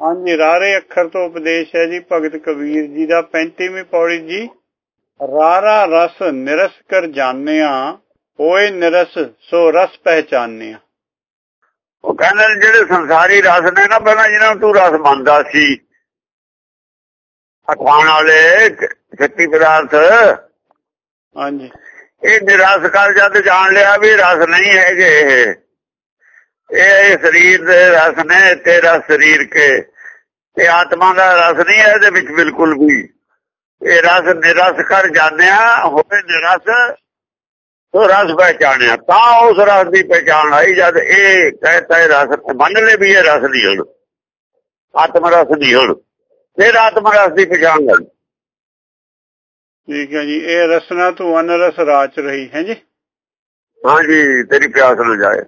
ਹਾਂਜੀ ਰਾਰੇ ਅੱਖਰ ਤੋਂ ਉਪਦੇਸ਼ ਹੈ ਜੀ ਭਗਤ ਕਬੀਰ ਜੀ ਦਾ। 35ਵੀਂ ਪੌੜੀ ਜੀ ਰਾਰਾ ਰਸ ਨਿਰਸ ਕਰ ਜਾਣਿਆ ਹੋਏ ਨਿਰਸ ਸੋ ਰਸ ਪਹਿਚਾਨਿਆ। ਉਹ ਕਹਿੰਦੇ ਜਿਹੜੇ ਸੰਸਾਰੀ ਰਸ ਨੇ ਨਾ ਪਹਿਲਾਂ ਜਿਹਨਾਂ ਨੂੰ ਤੂੰ ਰਸ ਮੰਨਦਾ ਸੀ। ਅਖਵਾਣ ਵਾਲੇ ਸ਼ਕਤੀ ਪਦਾਰਥ। ਹਾਂਜੀ। ਇਹ ਨਿਰਸ ਕਰ ਜਦ ਜਾਣ ਲਿਆ ਵੀ ਰਸ ਨਹੀਂ ਹੈਗੇ ਇਹ। ਇਹ ਸਰੀਰ ਦੇ ਰਸ ਨੇ ਤੇਰਾ ਸਰੀਰ ਕੇ। ਤੇ ਆਤਮਾ ਦਾ ਰਸ ਨਹੀਂ ਹੈ ਇਹਦੇ ਵਿੱਚ ਬਿਲਕੁਲ ਵੀ। ਇਹ ਰਸ ਨਿਰਸ ਕਰ ਜਾਣਿਆ ਹੋਵੇ ਨਿਰਸ ਉਹ ਰਸ ਪਹਿਚਾਣਿਆ। ਤਾਂ ਉਸ ਰਸ ਦੀ ਪਛਾਣ ਆਈ ਜਦ ਇਹ ਕਹਤਾ ਰਸ ਮੰਨ ਲੈ ਵੀ ਇਹ ਰਸ ਨਹੀਂ ਹੁਣ। ਆਤਮ ਰਸ ਨਹੀਂ ਹੁਣ। ਫਿਰ ਆਤਮ ਰਸ ਦੀ ਪਛਾਣ ਲੱਗ ਠੀਕ ਹੈ ਜੀ ਇਹ ਰਸਨਾ ਤੂੰ ਅਨਰਸ ਰਾਚ ਰਹੀ ਹੈ ਜੀ? ਹਾਂਜੀ ਤੇਰੀ ਪਿਆਸ ਨਾ ਜਾਏ।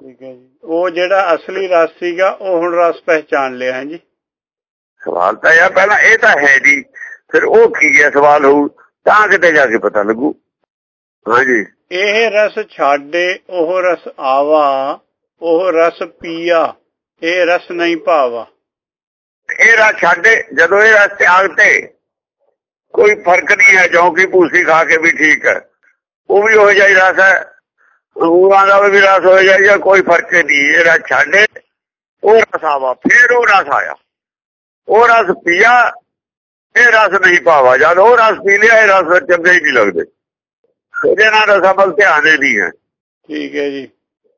ਠੀਕ ਹੈ ਜੀ। ਉਹ ਜਿਹੜਾ ਅਸਲੀ ਰਸ ਸੀਗਾ ਉਹ ਹੁਣ ਰਸ ਪਹਿਚਾਨ ਲਿਆ ਹੈ ਜੀ। ਸਵਾਲ ਤਾਂ ਇਹ ਪਹਿਲਾਂ ਇਹ ਤਾਂ ਹੈ ਜੀ ਫਿਰ ਉਹ ਕੀ ਹੈ ਸਵਾਲ ਹੋਊ ਤਾਂ ਕਿਤੇ ਜਾ ਕੇ ਪਤਾ ਲੱਗੂ। ਹਾਂਜੀ ਇਹ ਰਸ ਛਾੜੇ ਉਹ ਰਸ ਆਵਾ ਉਹ ਰਸ ਪੀਆ ਇਹ ਰਸ ਨਹੀਂ ਭਾਵਾ। ਇਹ ਰਸ ਛੱਡੇ ਜਦੋਂ ਇਹ ਰਸ ਤਿਆਗ ਤੇ ਕੋਈ ਫ਼ਰਕ ਨਹੀਂ ਹੈ ਜੋ ਕਿ ਭੂਸੀ ਖਾ ਕੇ ਵੀ ਠੀਕ ਹੈ। ਉਹ ਵੀ ਹੋ ਜਾਈ ਰਸ ਹੈ ਅੰਗੂਰਾਂ ਦਾ ਵੀ ਰਸ ਹੋ ਜਾਈ ਜਾਂ ਕੋਈ ਫ਼ਰਕ ਨਹੀਂ ਰਸ ਛੱਡੇ ਉਹ ਰਸ ਆਵਾ ਫਿਰ ਉਹ ਰਸ ਆਇਆ। ਉਹ ਰਸ ਪੀਆ ਇਹ ਰਸ ਨਹੀਂ ਪਾਵਾ ਜਦ ਉਹ ਰਸ ਪੀ ਲਿਆ ਇਹ ਰਸ ਚੰਗੇ ਹੀ ਨਹੀਂ ਲੱਗਦੇ। ਉਹਦੇ ਨਾਲ ਰਸਾਂ ਵੱਲ ਧਿਆਨ ਨਹੀਂ ਹੈ। ਠੀਕ ਹੈ ਜੀ।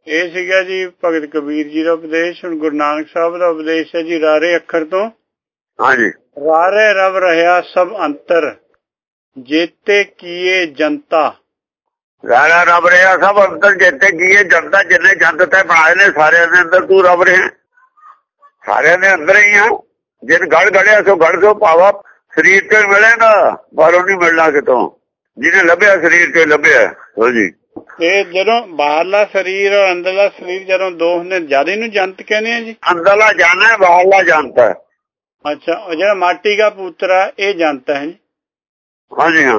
ਇਹ ਸੀਗਾ ਜੀ ਭਗਤ ਕਬੀਰ ਜੀ ਦਾ ਉਪਦੇਸ਼ ਹੁਣ ਗੁਰੂ ਨਾਨਕ ਸਾਹਿਬ ਦਾ ਉਪਦੇਸ਼ ਹੈ ਜੀ ਰਾਰੇ ਅੱਖਰ ਤੋਂ। ਹਾਂਜੀ। ਰਾਰੇ ਰਵ ਰਹਾ ਸਭ ਅੰਤਰ ਜੇਤੇ ਕੀਏ ਜਨਤਾ। ਰਾਰਾ ਰੱਬ ਰਿਹਾ ਸਭ ਅੰਦਰ ਜਿੱਤੇ ਕੀਏ ਜਨਤਾ ਜਿੰਨੇ ਜੰਤ ਤੇ ਬਣਾਏ ਨੇ ਸਾਰਿਆਂ ਦੇ ਅੰਦਰ ਤੂੰ ਰੱਬ ਰਿਹਾ। ਸਾਰਿਆਂ ਦੇ ਅੰਦਰ ਹੀ ਆ। ਜਿਨ ਗੜ ਗੜਿਆ ਸੋ ਗੜ ਸੋ ਪਾਵਾ ਸਰੀਰ ਤੇ ਮਿਲੇਗਾ ਬਾਹਰੋਂ ਨਹੀਂ ਮਿਲਣਾ ਕਿਤੋਂ। ਜਿਹਨੇ ਲੱਭਿਆ ਸਰੀਰ ਤੇ ਲੱਭਿਆ। ਹਾਂਜੀ ਇਹ ਜਦੋਂ ਬਾਹਰਲਾ ਸਰੀਰ ਔਰ ਅੰਦਰਲਾ ਸਰੀਰ ਜਦੋਂ ਦੋ ਹੁੰਦੇ ਜ਼ਿਆਦਾ ਨੂੰ ਜੰਤ ਕਹਿੰਦੇ ਆ ਜੀ? ਅੰਦਰਲਾ ਜਾਣਾ ਬਾਹਰਲਾ ਜਾਣਦਾ ਹੈ। ਅੱਛਾ ਉਹ ਜਿਹੜਾ ਮਾਟੀ ਦਾ ਪੁੱਤਰਾ ਇਹ ਜਨਤਾ ਹੈ ਜੀ? ਹਾਂਜੀ ਹਾਂ।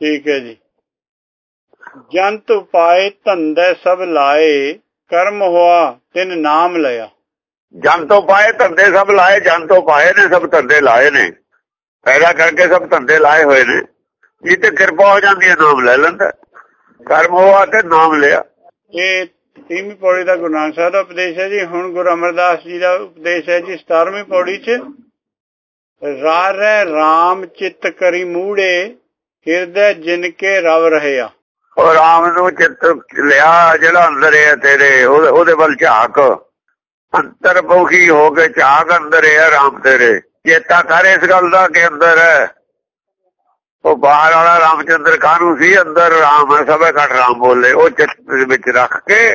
ਠੀਕ ਹੈ ਜੀ। ਜੰਤ ਉਪਾਏ ਧੰਦੇ ਸਭ ਲਾਏ ਕਰਮ ਹੋਆ ਤਿਨ ਨਾਮ ਲਿਆ। ਜਨ ਤੋਂ ਪਾਏ ਧੰਦੇ ਸਭ ਲਾਏ ਜਨ ਤੋਂ ਪਾਏ ਨੇ ਸਭ ਧੰਦੇ ਲਾਏ ਨੇ। ਪੈਦਾ ਕਰਕੇ ਸਭ ਧੰਦੇ ਲਾਏ ਹੋਏ ਨੇ। ਇਹ ਤੇ ਕਿਰਪਾ ਹੋ ਜਾਂਦੀ ਹੈ ਨਾਮ ਲੈ ਲੈਂਦਾ। ਕਰਮ ਹੋਆ ਤੇ ਨਾਮ ਲਿਆ। ਇਹ ਤੀਵੀਂ ਪੌੜੀ ਦਾ ਗੁਰੂ ਨਾਨਕ ਸਾਹਿਬ ਦਾ ਉਪਦੇਸ਼ ਹੈ ਜੀ। ਹੁਣ ਗੁਰੂ ਅਮਰਦਾਸ ਜੀ ਦਾ ਉਪਦੇਸ਼ ਹੈ ਜੀ 17ਵੀਂ ਪੌੜੀ 'ਚ। ਰਾਰੈ RAM ਚਿੱਤ ਕਰੀ ਮੂੜੇ ਹਿਰਦੈ ਜਿਨ ਕੇ ਰਵ ਰਹਿਆ। ਉਹ ਰਾਮ ਨੂੰ ਚਿੱਤ ਲਿਆ ਜਿਹੜਾ ਅੰਦਰ ਹੈ ਤੇਰੇ, ਉਹਦੇ ਵੱਲ ਝਾਕ। ਅੰਤਰ ਹੋ ਕੇ ਝਾਕ ਅੰਦਰ ਹੈ ਰਾਮ ਤੇਰੇ। ਚੇਤਾ ਕਰ ਇਸ ਗੱਲ ਦਾ ਕਿ ਅੰਦਰ ਹੈ। ਉਹ ਬਾਹਰ ਵਾਲਾ ਰਾਮਚੰਦਰ ਕਾਹਨੂੰ ਸੀ? ਅੰਦਰ ਰਾਮ ਹੈ, ਸਭੇ ਘਟ ਰਾਮ ਬੋਲੇ। ਉਹ ਚਿੱਤ ਦੇ ਵਿੱਚ ਰੱਖ ਕੇ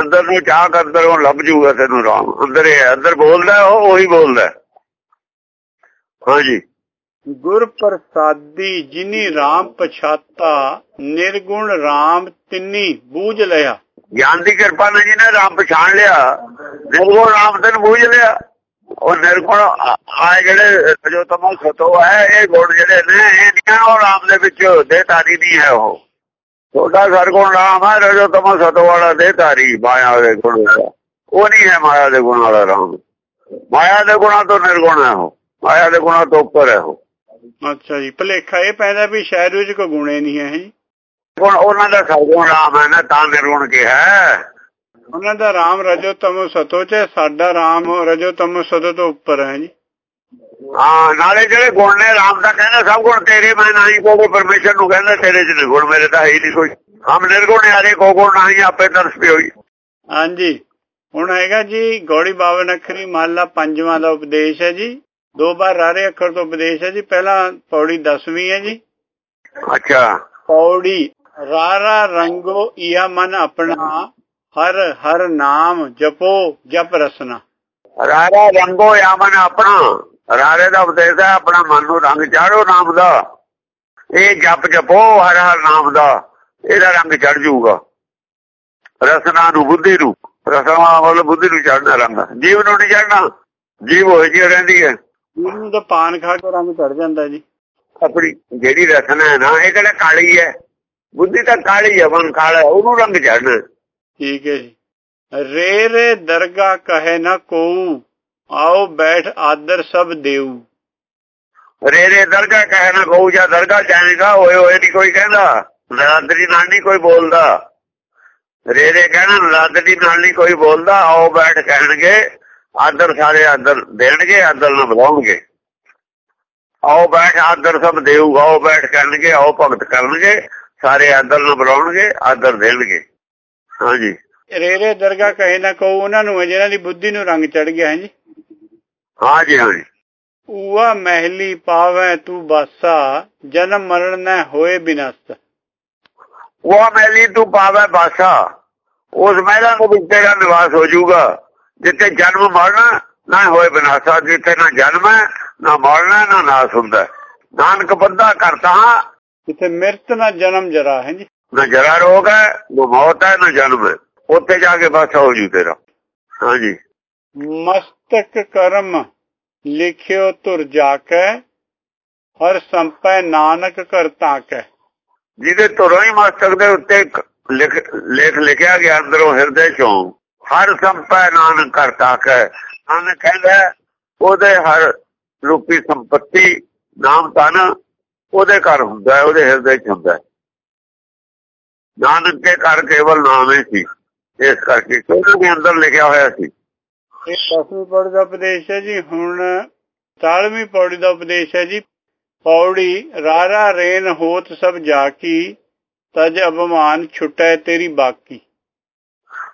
ਅੰਦਰ ਨੂੰ ਝਾਕ ਅੰਦਰ ਉਹ ਲੱਭ ਜੂਗਾ ਤੈਨੂੰ ਰਾਮ। ਅੰਦਰ ਹੈ, ਅੰਦਰ ਬੋਲਦਾ ਉਹ ਉਹੀ ਬੋਲਦਾ ਹਾਂਜੀ। ਗੁਰ ਪ੍ਰਸਾਦੀ ਜਿਨੀ RAM ਪਛਾਤਾ, ਨਿਰਗੁਣ RAM ਤਿੰਨੀ ਬੂਝ ਲਿਆ। ਗਿਆਨ ਦੀ ਕਿਰਪਾ ਨਾਲ ਜਿਹਨੇ ਰਾਮ ਪਛਾਣ ਲਿਆ, ਨਿਰਗੁਣ ਰਾਮ ਤੈਨੂੰ ਬੂਝ ਲਿਆ। ਉਹ ਨਿਰਗੁਣ ਆ ਜਿਹੜੇ ਜੋ ਤਮੋ ਖਤੋ ਹੈ, ਇਹ ਗੁਣ ਜਿਹੜੇ ਨੇ, ਇਹਦੀਆਂ ਉਹ ਰਾਮ ਦੇ ਵਿੱਚ ਦੇਹਧਾਰੀ ਨਹੀਂ ਹੈ ਉਹ। ਛੋਟਾ ਸਰਗੁਣ ਰਾਮ ਹੈ ਰਜੋ ਤਮੋ ਸਤੋ ਵਾਲਾ ਦੇਹਧਾਰੀ, ਮਾਇਆ ਦੇ ਗੁਣ ਵਾਲਾ। ਉਹ ਨਹੀਂ ਹੈ ਮਾਇਆ ਦੇ ਗੁਣ ਵਾਲਾ ਰਾਮ। ਮਾਇਆ ਦੇ ਗੁਣਾਂ ਤੋਂ ਨਿਰਗੁਣ ਹੈ ਉਹ। ਮਾਇਆ ਦੇ ਗੁਣਾਂ ਤੋਂ ਉੱਪਰ ਹੈ ਉਹ। ਅੱਛਾ ਜੀ ਭਲੇਖਾ ਇਹ ਪੈਦਾ ਵੀ ਸ਼ਾਇਦ ਵਿੱਚ ਕੋਈ ਗੁਣੇ ਨਹੀਂ ਹੈ ਜੀ। ਹੁਣ ਉਹਨਾਂ ਦਾ ਸਰਗੁਣ ਰਾਮ ਹੈ ਨਾ ਤਾਂ ਨਿਰਗੁਣ ਕਿਹਾ ਉਹਨਾਂ ਦਾ RAM ਰਜੋ ਤਮੋ ਸਤੋ ਚ ਸਾਡਾ RAM ਰਜੋ ਤਮੋ ਸਤੋ ਤੋਂ ਉੱਪਰ ਹੈ ਜੀ। ਹਾਂ ਨਾਲੇ ਜਿਹੜੇ ਗੁਣ ਨੇ ਰਾਮ ਦਾ ਕਹਿੰਦਾ ਸਭ ਗੁਣ ਤੇਰੇ ਮੈਂ ਨਹੀਂ ਕੋਈ ਪਰਮੇਸ਼ਰ ਨੂੰ ਕਹਿੰਦਾ ਤੇਰੇ ਚ ਗੁਣ ਮੇਰੇ ਤਾਂ ਹੈ ਨਹੀਂ ਕੋਈ। ਹਮ ਨਿਰਗੁਣ ਯਾਰੇ ਕੋ ਗੁਣ ਨਹੀਂ ਆਪੇ ਤਰਸ ਪਈ ਹੋਈ ਹਾਂਜੀ ਹੁਣ ਹੈਗਾ ਜੀ ਗੌੜੀ ਬਾਵਨ ਅੱਖਰੀ ਮਹਲਾ ਪੰਜਵਾਂ ਦਾ ਉਪਦੇਸ਼ ਹੈ ਜੀ। ਦੋ ਵਾਰ ਰਾਰੇ ਅੱਖਰ ਤੋਂ ਉਪਦੇਸ਼ ਹੈ ਜੀ ਪਹਿਲਾਂ ਪੌੜੀ 10ਵੀਂ ਹੈ ਜੀ। ਅੱਛਾ। ਪੌੜੀ ਰਾਰਾ ਰੰਗੋ ਇਹਾ ਮਨ ਆਪਣਾ ਹਰ ਹਰ ਨਾਮ ਜਪੋ ਜਪ ਰਸਨਾ। ਰਾਰਾ ਰੰਗੋ ਯਾਮਨ ਆਪਣਾ ਰਾਰੇ ਦਾ ਉਪਦੇਸ਼ ਹੈ ਆਪਣਾ ਮਨ ਨੂੰ ਰੰਗ ਚਾੜੋ ਨਾਮ ਦਾ। ਇਹ ਜਪ ਜਪੋ ਹਰ ਹਰ ਨਾਮ ਦਾ ਇਹਦਾ ਰੰਗ ਚੜ ਜਾਊਗਾ। ਰਸਨਾ ਨੂੰ ਬੁੱਧੀ ਨੂੰ ਰਸਨਾ ਵੱਲ ਬੁੱਧੀ ਨੂੰ ਚੜਨਾ ਰੰਗ। ਜੀਵ ਨੂੰ ਨਹੀਂ ਚੜਨਾ ਜੀਵ ਹੋਈ ਜੀ ਰਹਿੰਦੀ ਹੈ। ਇਹਨੂੰ ਤਾਂ ਪਾਨ ਖਾ ਕੇ ਰੰਗ ਚੜ ਜਾਂਦਾ ਜੀ। ਆਪਣੀ ਜਿਹੜੀ ਰਸਨਾ ਹੈ ਨਾ ਇਹ ਕਿਹੜਾ ਕਾਲੀ ਹੈ? ਬੁੱਧੀ ਤਾਂ ਕਾਲੀ ਹੈ ਮਨ ਕਾਲਾ ਉਹਨੂੰ ਰੰਗ ਚੜਨਾ ਠੀਕ ਹੈ ਜੀ। ਰੇ ਰੇ ਦਰਗਾ ਕਹੇ ਨਾ ਕੋ ਆਓ ਬੈਠ ਆਦਰ ਸਭ ਦੇਉ ਰੇ ਰੇ ਦਰਗਾ ਕਹੂ ਜਾਂ ਦਰਗਾ ਜਾਣੇਗਾ ਓਏ ਓਏ ਨਹੀਂ ਕੋਈ ਕਹਿੰਦਾ ਨਰਾਦਰੀ ਨਾਲ ਨਹੀਂ ਕੋਈ ਬੋਲਦਾ। ਰੇ ਰੇ ਕਹਿਣਾ ਨਰਾਦਰੀ ਨਾਲ ਨਹੀਂ ਕੋਈ ਬੋਲਦਾ ਆਓ ਬੈਠ ਕਹਿਣਗੇ। ਆਦਰ ਸਾਰੇ ਆਦਰ ਦੇਣਗੇ ਆਦਰ ਨਾਲ ਬੁਲਾਉਣਗੇ। ਆਓ ਬੈਠ ਆਦਰ ਸਭ ਦੇਊ ਆਓ ਬੈਠ ਕਰਨਗੇ ਆਓ ਭਗਤ ਕਰਨਗੇ ਸਾਰੇ ਆਦਰ ਨਾਲ ਬੁਲਾਉਣਗੇ ਆਦਰ ਦੇਣਗੇ। ਹਾਂਜੀ। ਰੇਰੇ ਦਰਗਾ ਕਹੇ ਨਾ ਕਹੋ ਉਹਨਾਂ ਨੂੰ ਜਿਹਨਾਂ ਦੀ ਬੁੱਧੀ ਨੂੰ ਰੰਗ ਚੜ ਗਿਆ ਹੈ ਜੀ ਹਾਂਜੀ ਹਾਂਜੀ। ਊਆ ਮਹਿਲੀ ਪਾਵੇਂ ਤੂੰ ਬਾਸਾ ਜਨਮ ਮਰਨ ਨਾ ਹੋਏ ਬਿਨਸ ਉਹ ਮੈਲੀ ਤੂੰ ਪਾਵੇ ਬਾਸਾ ਉਸ ਮਹਿਲਾ ਦੇ ਵਿੱਚ ਤੇਰਾ ਨਿਵਾਸ ਹੋ ਜਾਊਗਾ। ਜਿੱਥੇ ਜਨਮ ਮਰਨਾ ਨਾ ਹੋਏ ਬਿਨਾਸਾ ਜਿੱਥੇ ਨਾ ਜਨਮ ਹੈ ਨਾ ਮਰਨਾ ਨਾ ਨਾਸ ਹੁੰਦਾ। ਨਾਨਕ ਬੰਦਾ ਕਰਤਾ ਜਿੱਥੇ ਮਿਰਤ ਨਾ ਜਨਮ ਜਰਾ ਹੈ ਜੀ। ਨਾ ਜਰਾ ਰੋਗ ਹੈ ਨਾ ਮੌਤ ਹੈ ਨਾ ਜਨਮ ਹੈ। ਉੱਥੇ ਜਾ ਕੇ ਬਸ ਹੋ ਜੂ ਤੇਰਾ। ਹਾਂਜੀ ਮਸਤਕ ਕਰਮ ਲਿਖਿਓ ਤੁਰ ਜਾ ਕੇ ਹਰ ਸੰਪੈ ਨਾਨਕ ਕਰ ਤਾਕੈ ਜਿਹਦੇ ਤੁਰੋਂ ਹੀ ਮਸਤਕ ਦੇ ਉੱਤੇ ਲੇਖ ਲਿਖਿਆ ਗਿਆ ਅੰਦਰੋਂ ਹਿਰਦੇ ਚੋਂ। ਹਰ ਸੰਪੈ ਨਾਨਕ ਕਰ ਤਾਕੈ ਨਾਨਕ ਕਹਿੰਦਾ ਉਹਦੇ ਹਰ ਰੂਪੀ ਸੰਪਤੀ ਨਾਮ ਤਨ ਉਹਦੇ ਘਰ ਹੁੰਦਾ ਹੈ, ਉਹਦੇ ਹਿਰਦੇ ਚ ਹੁੰਦਾ ਨਾਨਕ ਦੇ ਘਰ ਕੇਵਲ ਨਾਮ ਹੀ ਸੀ। ਇਸ ਕਰਕੇ ਉਹਨਾਂ ਦੇ ਅੰਦਰ ਲਿਖਿਆ ਹੋਇਆ ਸੀ। ਇਹ ਦਸਵੀਂ ਪੌੜੀ ਦਾ ਉਪਦੇਸ਼ ਹੈ ਜੀ। ਹੁਣ 12ਵੀਂ ਪੌੜੀ ਦਾ ਉਪਦੇਸ਼ ਹੈ ਜੀ। ਪੌੜੀ ਰਾਰਾ ਰੇਨ ਹੋਤ ਸਭ ਜਾਕੀ ਤਜ ਅਭਮਾਨ ਛੁਟੈ ਤੇਰੀ ਬਾਕੀ।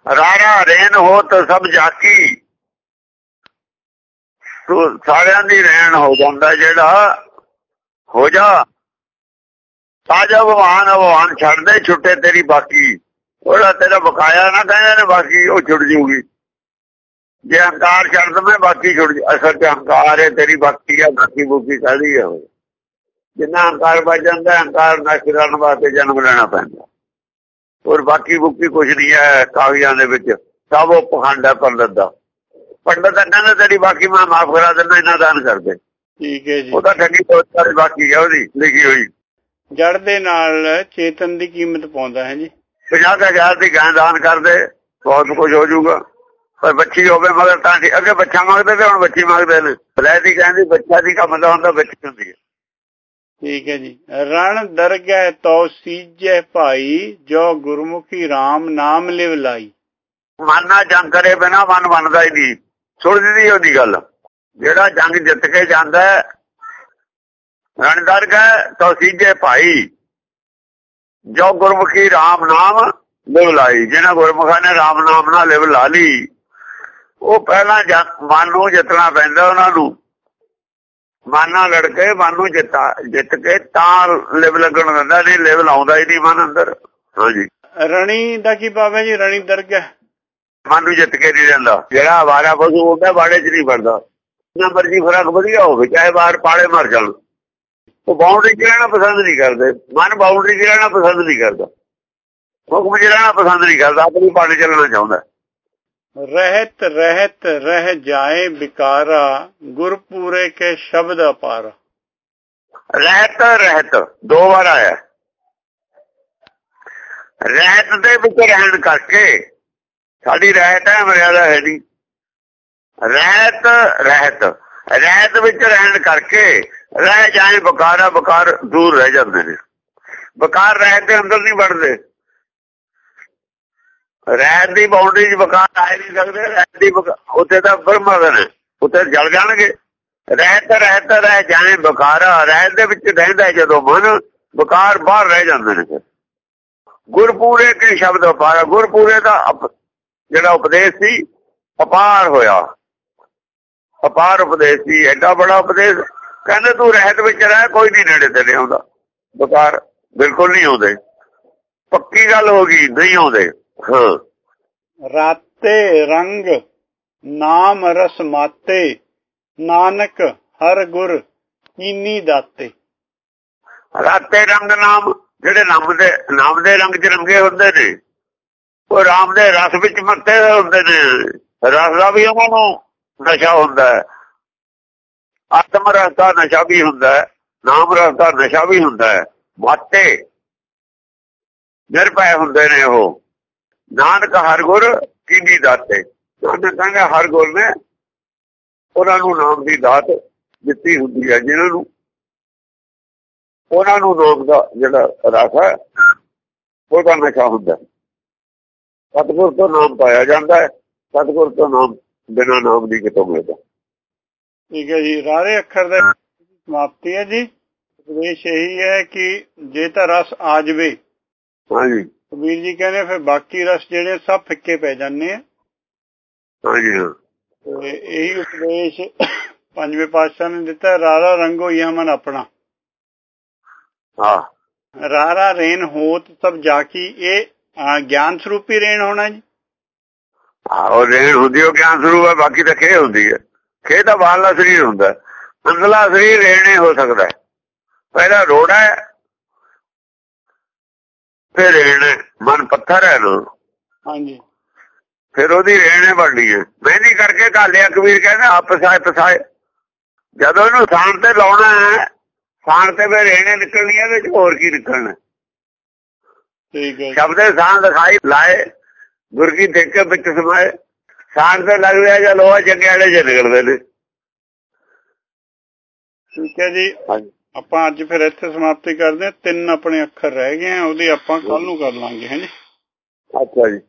ਰਾਰਾ ਰੇਨ ਹੋ ਤਾਂ ਸਭ ਜਾਕੀ। ਸਾਰਿਆਂ ਦੀ ਰਹਿਣ ਹੋ ਜਾਂਦਾ ਜਿਹੜਾ ਹੋ ਜਾ। ਸਾਜਾ ਭਗਵਾਨ ਭਗਵਾਨ ਛੱਡਦੇ ਛੁੱਟੇ ਤੇਰੀ ਬਾਕੀ। ਉਹਦਾ ਤੇਰਾ ਬਕਾਇਆ ਨਾ ਕਹਿੰਦੇ ਨੇ ਬਾਕੀ ਉਹ ਛੁੱਟ ਜੂਗੀ। ਜੇ ਹੰਕਾਰ ਛੱਡ ਦਵੇਂ ਬਾਕੀ ਛੁੱਟ ਜੂ। ਅਸਲ ਤੇ ਹੰਕਾਰ ਹੈ ਤੇਰੀ ਬਾਕੀ ਆ ਬਾਕੀ ਬੁਕੀ ਕਾਹਦੀ ਹੈ ਜਿੰਨਾ ਹੰਕਾਰ ਵੱਜ ਜਾਂਦਾ ਹੈ, ਹੰਕਾਰ ਨਸ਼ਟ ਕਰਨ ਵਾਸਤੇ ਜਨਮ ਲੈਣਾ ਪੈਂਦਾ। ਔਰ ਬਾਕੀ ਬੁੱਕੀ ਕੁਝ ਨਹੀਂ ਹੈ ਕਾਗਜ਼ਾਂ ਦੇ ਵਿੱਚ। ਸਭ ਉਹ ਪਖੰਡ ਹੈ ਪੰਡਤ ਦਾ। ਪੰਡਤ ਦਾ ਕਹਿੰਦਾ ਤੇਰੀ ਬਾਕੀ ਮੈਂ ਮਾਫ ਕਰਾ ਦਿੰਦਾ ਇਹਨਾਂ ਦਾਨ ਕਰਦੇ। ਠੀਕ ਹੈ ਜੀ। ਉਹਦਾ ਠੱਗੀ ਬਾਕੀ ਹੈ ਉਹਦੀ ਲਿਖੀ ਹੋਈ। ਜੜ ਦੇ ਨਾਲ ਚੇਤਨ ਦੀ ਕੀਮਤ ਪਾਉਂਦਾ ਹੈ ਜੀ। 50000 ਦੀ ਗਾਂ ਦਾਨ ਕਰਦੇ ਬਹੁਤ ਕੁਝ ਹੋ ਜਾਊਗਾ। ਪਰ ਬੱਚੀ ਹੋਵੇ ਮਗਰ ਤਾਂ। ਅੱਗੇ ਬੱਚਾ ਮੰਗਦੇ ਤੇ ਹੁਣ ਬੱਚੀ ਮੰਗਦੇ ਨੇ। ਲੈ ਦੀ ਕਹਿੰਦੀ ਬੱਚਾ ਦੀ ਕੰਮ ਦਾ ਹੁੰਦਾ ਬੱਚੀ ਹੁੰਦੀ ਹੈ। ਠੀਕ ਹੈ ਜੀ। ਰਣ ਦਰਗਹਿ ਤੋ ਸੀਜੈ ਭਾਈ, ਜੋ ਗੁਰਮੁਖੀ RAM ਨਾਮ ਲਿਵ ਲਾਈ। ਮਨ ਨਾਲ ਜੰਗ ਕਰੇ ਬਿਨਾ ਮਨ ਬਣਦਾ ਹੀ ਨਹੀਂ। ਸੁਣਦੀ ਦੀ ਉਹਦੀ ਗੱਲ। ਜਿਹੜਾ ਜੰਗ ਜਿੱਤ ਕੇ ਜਾਂਦਾ ਹੈ ਰਣਦਰ ਤੋ ਸੀਜੇ ਭਾਈ, ਜੋ ਗੁਰਮੁਖੀ RAM ਨਾਮ ਲਿਵ ਲਾਈ। ਜਿਹਨਾਂ ਗੁਰਮੁਖਾਂ ਨੇ RAM ਨਾਮ ਨਾਲ ਲਿਵ ਲਾ ਲਈ, ਉਹ ਪਹਿਲਾਂ ਮਨ ਨੂੰ ਜਿੱਤਣਾ ਪੈਂਦਾ ਉਹਨਾਂ ਨੂੰ। ਮਨ ਨਾਲ ਲੜ ਕੇ ਮਨ ਨੂੰ ਜਿੱਤਾ ਜਿੱਤ ਕੇ ਤਾਂ ਲਿਵ ਲੱਗਣ ਦਿੰਦਾ ਨਹੀਂ ਲਿਵ ਲਾਉਂਦਾ ਹੀ ਨਹੀਂ ਮਨ ਅੰਦਰ। ਹਾਂਜੀ। ਰਣੀ ਦਾ ਕੀ ਹੈ ਜੀ? ਰਣੀ ਦਰਗਹਿ ਮਨ ਨੂੰ ਜਿੱਤ ਕੇ ਨਹੀਂ ਰਹਿੰਦਾ ਜਿਹੜਾ ਆਵਾਰਾ ਪਸ਼ੂ ਹੁੰਦਾ ਬਾੜੇ 'ਚ ਨਹੀਂ ਵੜਦਾ ਨਾ ਮਰਜ਼ੀ ਫ਼ਰਕ ਵਧੀਆ ਹੋਵੇ ਚਾਹੇ ਬਾਹਰ ਪਾੜੇ ਮਰ ਜਾਣ। ਉਹ ਬਾਉਂਡਰੀ 'ਚ ਰਹਿਣਾ ਪਸੰਦ ਨਹੀਂ ਕਰਦੇ। ਮਨ ਬਾਉਂਡਰੀ 'ਚ ਰਹਿਣਾ ਪਸੰਦ ਨਹੀਂ ਕਰਦਾ। ਹੁਕਮ 'ਚ ਰਹਿਣਾ ਪਸੰਦ ਨਹੀਂ ਕਰਦਾ ਆਪਣੀ ਪਾੜੇ ਚੱਲਣਾ ਚਾਹੁੰਦਾ। ਰਹਿਤ ਰਹਿਤ, ਰਹਿ ਜਾਏ ਵਿਕਾਰਾ, ਗੁਰਪੂਰੇ ਕੇ ਸ਼ਬਦ ਅਪਾਰਾ। ਰਹਿਤ ਰਹਿਤ, ਦੋ ਵਾਰ ਆਇਆ। ਰਹਿਤ ਦੇ ਵਿੱਚ ਰਹਿਣ ਕਰਕੇ, ਸਾਡੀ ਰਹਿਤ ਹੈ, ਮਰਿਆਦਾ ਹੈ ਨਹੀਂ। ਰਹਿਤ ਰਹਿਤ ਰਹਿਤ ਵਿੱਚ ਰਹਿਣ ਕਰਕੇ, ਰਹਿ ਜਾਏ ਬਕਾਰਾ ਬਕਾਰ ਦੂਰ ਰਹਿ ਜਾਂਦੇ ਨੇ। ਬਕਾਰ ਰਹਿਤ ਦੇ ਅੰਦਰ ਨਹੀਂ ਵੜਦੇ। ਰਹਿਤ ਦੀ ਬਾਉਂਡਰੀ 'ਚ ਬਕਾਰ ਆ ਨਹੀਂ ਸਕਦੇ ਰਹਿਤ ਦੀ ਬਕਾ- ਉੱਥੇ ਤਾਂ ਬਰਮਗਨ ਹੈ ਉੱਥੇ ਜਲ ਜਾਣਗੇ। ਰਹਿਤ ਰਹਿਤ ਰਹਿ ਜਾਏ ਬਕਾਰਾ ਰਹਿਤ ਦੇ ਵਿੱਚ ਰਹਿੰਦਾ ਜਦੋਂ ਮਨ ਬਕਾਰ ਬਾਹਰ ਰਹਿ ਜਾਂਦੇ ਨੇ ਫਿਰ। ਗੁਰਪੂਰੇ ਕੇ ਸ਼ਬਦ ਅਪਾਰ ਗੁਰਪੂਰੇ ਦਾ ਜਿਹੜਾ ਉਪਦੇਸ਼ ਸੀ, ਅਪਾਰ ਹੋਇਆ। ਅਪਾਰ ਉਪਦੇਸ਼ ਸੀ, ਐਡਾ ਬੜਾ ਉਪਦੇਸ਼, ਕਹਿੰਦੇ ਤੂੰ ਰਹਿਤ ਵਿੱਚ ਰਹਿ, ਕੋਈ ਨਹੀਂ ਨੇੜੇ ਤੇਰੇ ਆਉਂਦਾ। ਬਕਾਰ ਬਿਲਕੁਲ ਨਹੀਂ ਆਉਂਦੇ। ਪੱਕੀ ਗੱਲ ਹੋ ਗਈ, ਨਹੀਂ ਆਉਂਦੇ। ਹਾਂ। ਰਾਤੇ ਰੰਗ ਨਾਮ ਰਸ ਮਾਤੇ ਨਾਨਕ ਹਰ ਗੁਰ ਕੀਨੀ ਦਾਤੇ। ਰਾਤੇ ਰੰਗ ਨਾਮ ਜਿਹੜੇ ਨਾਮ ਦੇ ਨਾਮ ਦੇ ਰੰਗ 'ਚ ਰੰਗੇ ਹੁੰਦੇ ਨੇ ਉਹ ਰਾਮ ਦੇ ਰਸ ਵਿੱਚ ਮੱਤੇ ਹੁੰਦੇ ਨੇ। ਰਸ ਦਾ ਵੀ ਉਹਨਾਂ ਨੂੰ ਨਸ਼ਾ ਹੁੰਦਾ ਹੈ। ਆਤਮ ਰਸ ਦਾ ਨਸ਼ਾ ਵੀ ਹੁੰਦਾ ਹੈ ਨਾਮ ਰਸ ਦਾ ਨਸ਼ਾ ਵੀ ਹੁੰਦਾ ਹੈ। ਮਾਤੇ ਨਿਰਭੈ ਹੁੰਦੇ ਨੇ ਉਹ। ਨਾਨਕ ਹਰ ਗੁਰ ਕੀਨੀ ਦਾਤੇ। ਨਾਨਕ ਕਹਿੰਦਾ ਹਰ ਗੁਰ ਨੇ ਉਹਨਾਂ ਨੂੰ ਨਾਮ ਦੀ ਦਾਤ ਦਿੱਤੀ ਹੁੰਦੀ ਹੈ ਜਿਨ੍ਹਾਂ ਨੂੰ ਉਹਨਾਂ ਨੂੰ ਨਾਮ ਦਾ ਜਿਹੜਾ ਰਸ ਹੈ ਉਹਦਾ ਨਸ਼ਾ ਹੁੰਦਾ ਸਤਿਗੁਰ ਤੋਂ ਨਾਮ ਪਾਇਆ ਜਾਂਦਾ ਹੈ ਸਤਿਗੁਰ ਤੋਂ ਨਾਮ ਬਿਨਾਂ ਨਾਮ ਦੀ ਕਿਤੋਂ ਮਿਲਦਾ। ਠੀਕ ਹੈ ਜੀ ਰਾਰੇ ਅੱਖਰ ਦਾ ਸਮਾਪਤੀ ਹੈ ਜੀ। ਉਪਦੇਸ਼ ਇਹੀ ਹੈ ਕਿ ਜੇ ਤਾਂ ਰਸ ਆ ਜਵੇ ਹਾਂਜੀ। ਕਬੀਰ ਜੀ ਕਹਿੰਦੇ ਫਿਰ ਬਾਕੀ ਰਸ ਜਿਹੜੇ ਸਭ ਫਿੱਕੇ ਪੈ ਜਾਂਦੇ ਆ। ਹਾਂਜੀ ਹਾਂ। ਤੇ ਇਹੀ ਉਪਦੇਸ਼ ਪੰਜਵੇਂ ਪਾਤਸ਼ਾਹ ਨੇ ਦਿੱਤਾ ਰਾਰਾ ਰੰਗੋ ਇਹ ਮਨ ਆਪਣਾ। ਹਾਂ। ਰਾਰਾ ਰੇਨ ਹੋਤ ਸਭ ਜਾਕੀ ਇਹ ਅਹ, ਗਿਆਨ ਸਰੂਪੀ ਰੇਨ ਹੋਣਾ ਜੀ। ਉਹ ਰੇਣ ਹੁੰਦੀ ਉਹ ਗਿਆਨ ਸਰੂਪ ਹੈ ਬਾਕੀ ਤਾਂ ਖੇ ਹੁੰਦੀ ਹੈ ਖੇ ਤਾਂ ਬਾਹਰਲਾ ਸਰੀਰ ਹੁੰਦਾ। ਅੰਦਰਲਾ ਸਰੀਰ ਰੇਣੇ ਹੋ ਸਕਦਾ। ਹੈ ਪਹਿਲਾ ਰੋੜਾ ਹੈ ਫਿਰ ਰੇਣ ਹੈ। ਮਨ ਪੱਥਰ ਹੈ ਨਾ। ਹਾਂਜੀ। ਫਿਰ ਉਹਦੀ ਰੇਣੇ ਬਣਨੀ ਹੈ। ਮਹਿੰਦੀ ਕਰਕੇ ਘਾਲਿਆ ਕਬੀਰ ਕਹਿੰਦਾ ਆਪ ਪਸਾਏ ਜਦੋਂ ਇਹਨੂੰ ਥਾਣ ਤੇ ਲਾਉਣਾ ਹੈ ਥਾਣ ਤੇ ਫਿਰ ਰੇਣੇ ਨਿਕਲਣੀਆਂ ਵਿੱਚ ਹੋਰ ਕੀ ਨਿਕਲਣਾ ਠੀਕ ਹੈ। ਸ਼ਬਦੇ ਸਾਂ ਦਿਖਾਈ ਲਾਏ ਗੁਰ ਕੀ ਦੇਖ ਕੇ ਵਿੱਚ ਸਮਾਏ। ਸਾਂ ਤੇ ਲੱਗ ਰਿਹਾ ਜਾਂ ਲੋਹਾ ਜੰਗਿਆਲੇ ਚ ਨਿਕਲਦੇ ਨੇ। ਠੀਕ ਹੈ ਜੀ। ਹਾਂਜੀ। ਆਪਾਂ ਅੱਜ ਫਿਰ ਇੱਥੇ ਸਮਾਪਤੀ ਕਰਦੇ ਹਾਂ। ਤਿੰਨ ਆਪਣੇ ਅੱਖਰ ਰਹਿ ਗਏ ਆ, ਉਹਦੀ ਆਪਾਂ ਕੱਲ ਨੂੰ ਕਰ ਲਾਂਗੇ ਹਾਂਜੀ ਅੱਛਾ ਜੀ।